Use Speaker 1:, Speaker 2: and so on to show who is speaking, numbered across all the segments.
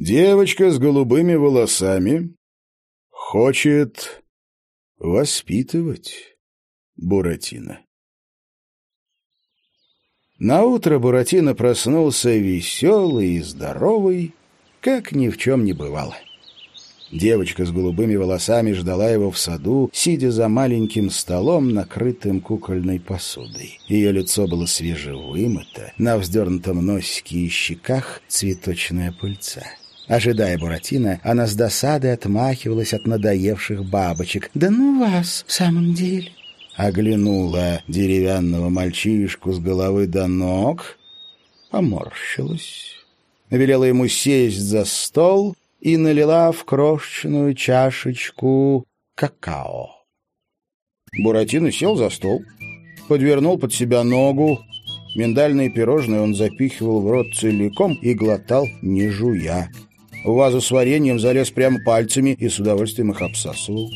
Speaker 1: Девочка с голубыми волосами хочет воспитывать Буратино. Наутро Буратино проснулся веселый и здоровый, как ни в чем не бывало. Девочка с голубыми волосами ждала его в саду, сидя за маленьким столом, накрытым кукольной посудой. Ее лицо было свежевымыто, на вздернутом носике и щеках цветочная пыльца. Ожидая Буратино, она с досадой отмахивалась от надоевших бабочек. «Да ну вас, в самом деле!» Оглянула деревянного мальчишку с головы до ног, поморщилась, велела ему сесть за стол и налила в крошечную чашечку какао. Буратино сел за стол, подвернул под себя ногу. Миндальные пирожные он запихивал в рот целиком и глотал, не жуя. В вазу с вареньем залез прямо пальцами и с удовольствием их обсасывал.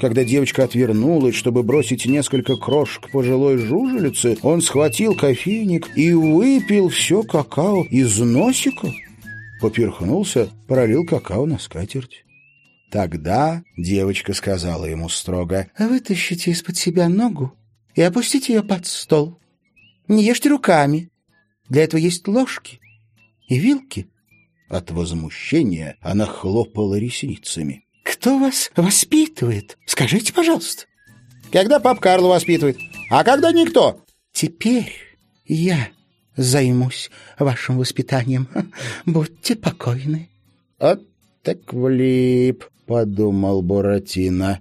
Speaker 1: Когда девочка отвернулась, чтобы бросить несколько крошек пожилой жужелицы, он схватил кофейник и выпил все какао из носика поперхнулся, пролил какао на скатерть. Тогда девочка сказала ему строго, «Вытащите из-под себя ногу и опустите ее под стол. Не ешьте руками. Для этого есть ложки и вилки». От возмущения она хлопала ресницами. «Кто вас воспитывает? Скажите, пожалуйста». «Когда пап Карло воспитывает? А когда никто?» «Теперь я займусь вашим воспитанием. Будьте покойны. — Вот так влип, — подумал Буратино.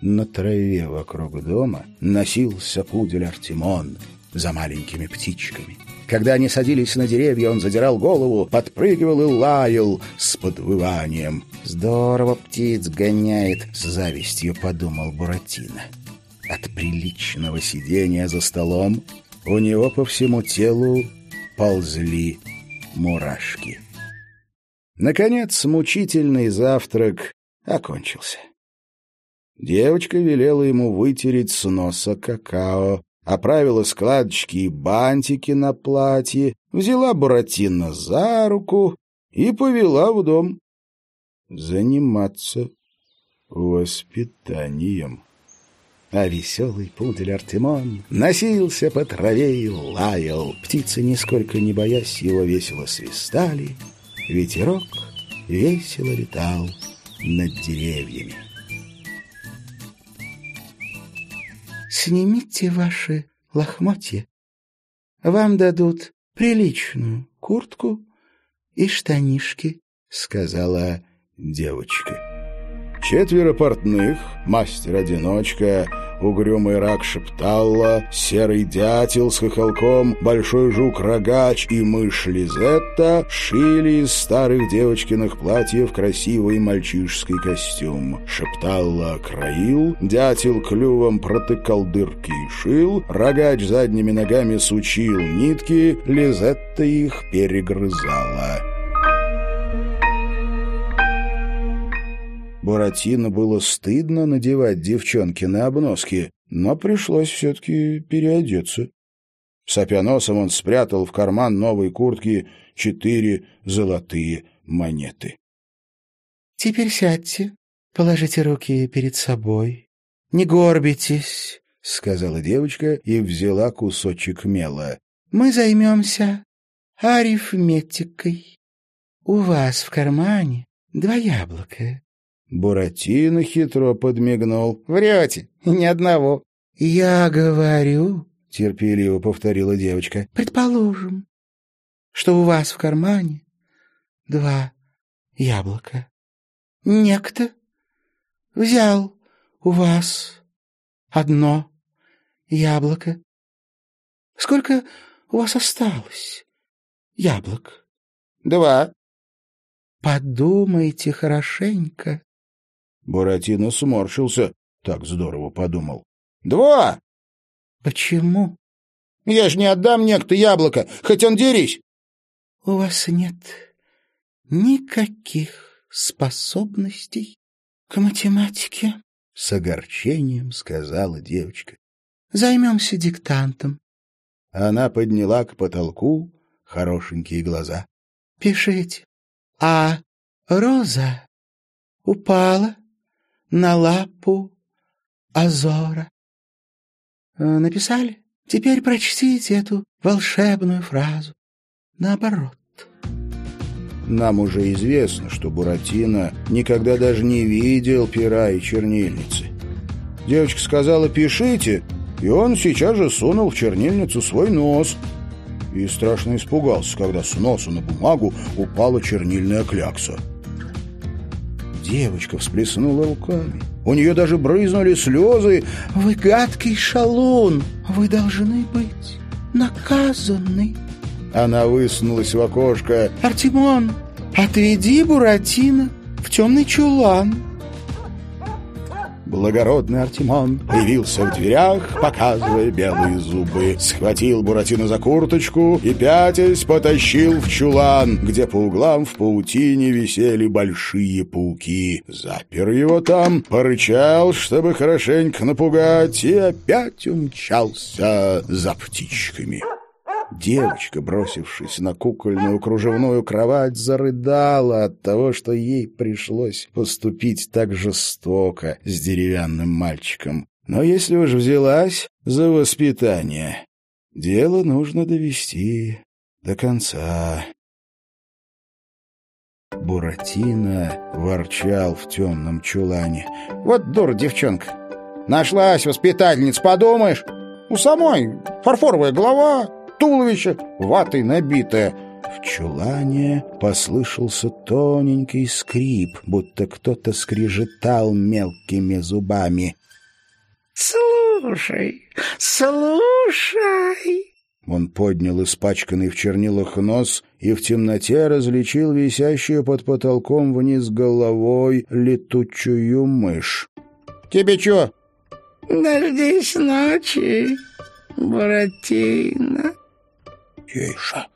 Speaker 1: На траве вокруг дома носился пудель Артемон за маленькими птичками. Когда они садились на деревья, он задирал голову, подпрыгивал и лаял с подвыванием. «Здорово птиц гоняет», — с завистью подумал Буратино. От приличного сидения за столом у него по всему телу ползли мурашки. Наконец, мучительный завтрак окончился. Девочка велела ему вытереть с носа какао, оправила складочки и бантики на платье, взяла Буратино за руку и повела в дом заниматься воспитанием. А веселый пудель Артемон носился по траве и лаял. Птицы, нисколько не боясь его, весело свистали. Ветерок весело летал над деревьями. «Снимите ваши лохмотья. Вам дадут приличную куртку и штанишки», — сказала девочка. Четверо портных, мастер-одиночка — угрюмый рак шепталла, серый дятел с хохолком, большой жук-рогач и мышь Лизетта шили из старых девочкиных платьев красивый мальчишский костюм. Шепталла краил, дятел клювом протыкал дырки и шил, рогач задними ногами сучил нитки, Лизетта их перегрызала. Буратино было стыдно надевать девчонки на обноски, но пришлось все-таки переодеться. Сопя носом он спрятал в карман новой куртки четыре золотые монеты. — Теперь сядьте, положите руки перед собой. Не горбитесь, — сказала девочка и взяла кусочек мела. — Мы займемся арифметикой. У вас в кармане два яблока. Буратино хитро подмигнул. «Врете, ни одного». «Я говорю», — терпеливо повторила девочка, — «предположим, что у вас в кармане два яблока. Некто взял у вас одно яблоко. Сколько у вас осталось яблок?» «Два». «Подумайте хорошенько. Буратино сморщился. Так здорово подумал. «Два!» «Почему?» «Я ж не отдам некто яблоко, хоть он дерись!» «У вас нет никаких способностей к математике», — с огорчением сказала девочка. «Займемся диктантом». Она подняла к потолку хорошенькие глаза. «Пишите.
Speaker 2: А роза упала на лапу Азора. Э, написали? Теперь прочтите эту волшебную фразу. Наоборот.
Speaker 1: Нам уже известно, что Буратино никогда даже не видел пера и чернильницы. Девочка сказала «пишите», и он сейчас же сунул в чернильницу свой нос. И страшно испугался, когда с носа на бумагу упала чернильная клякса. Девочка всплеснула руками. У нее даже брызнули слезы.
Speaker 2: «Вы гадкий шалун! Вы должны быть наказаны!»
Speaker 1: Она высунулась в окошко.
Speaker 2: «Артемон, отведи Буратино в темный чулан!»
Speaker 1: Благородный Артемон появился в дверях, показывая белые зубы. Схватил Буратино за курточку и, пятясь, потащил в чулан, где по углам в паутине висели большие пауки. Запер его там, порычал, чтобы хорошенько напугать, и опять умчался за птичками. Девочка, бросившись на кукольную кружевную кровать, зарыдала от того, что ей пришлось поступить так жестоко с деревянным мальчиком. Но если уж взялась за воспитание, дело нужно довести до конца. Буратино ворчал в темном чулане. «Вот дур девчонка! Нашлась воспитательница, подумаешь! У самой фарфоровая голова, туловище ватой набитое. В чулане послышался тоненький скрип, будто кто-то скрежетал мелкими зубами.
Speaker 2: «Слушай, слушай!»
Speaker 1: Он поднял испачканный в чернилах нос и в темноте различил висящую под потолком вниз головой летучую мышь. «Тебе чё?»
Speaker 2: «Дождись ночи, Буратино!»
Speaker 1: «Тише,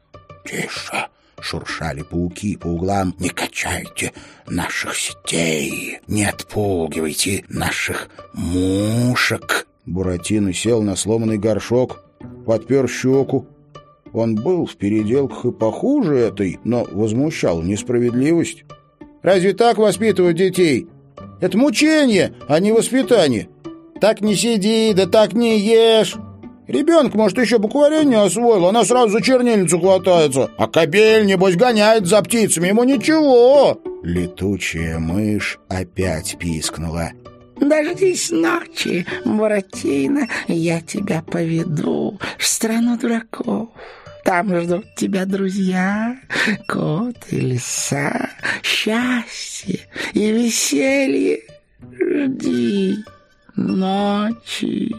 Speaker 1: тише!» — шуршали пауки по углам. «Не качайте наших сетей! Не отпугивайте наших мушек!» Буратино сел на сломанный горшок, подпер щеку. Он был в переделках и похуже этой, но возмущал несправедливость. «Разве так воспитывают детей? Это мучение, а не воспитание! Так не сиди, да так не ешь!» Ребенок, может, еще букваря не освоил, она сразу за чернильницу хватается. А кобель, небось, гоняет за птицами, ему ничего. Летучая мышь опять пискнула.
Speaker 2: «Дождись ночи, Буратино, я тебя поведу в страну дураков. Там ждут тебя друзья, кот и лиса, счастье и веселье. Жди ночи».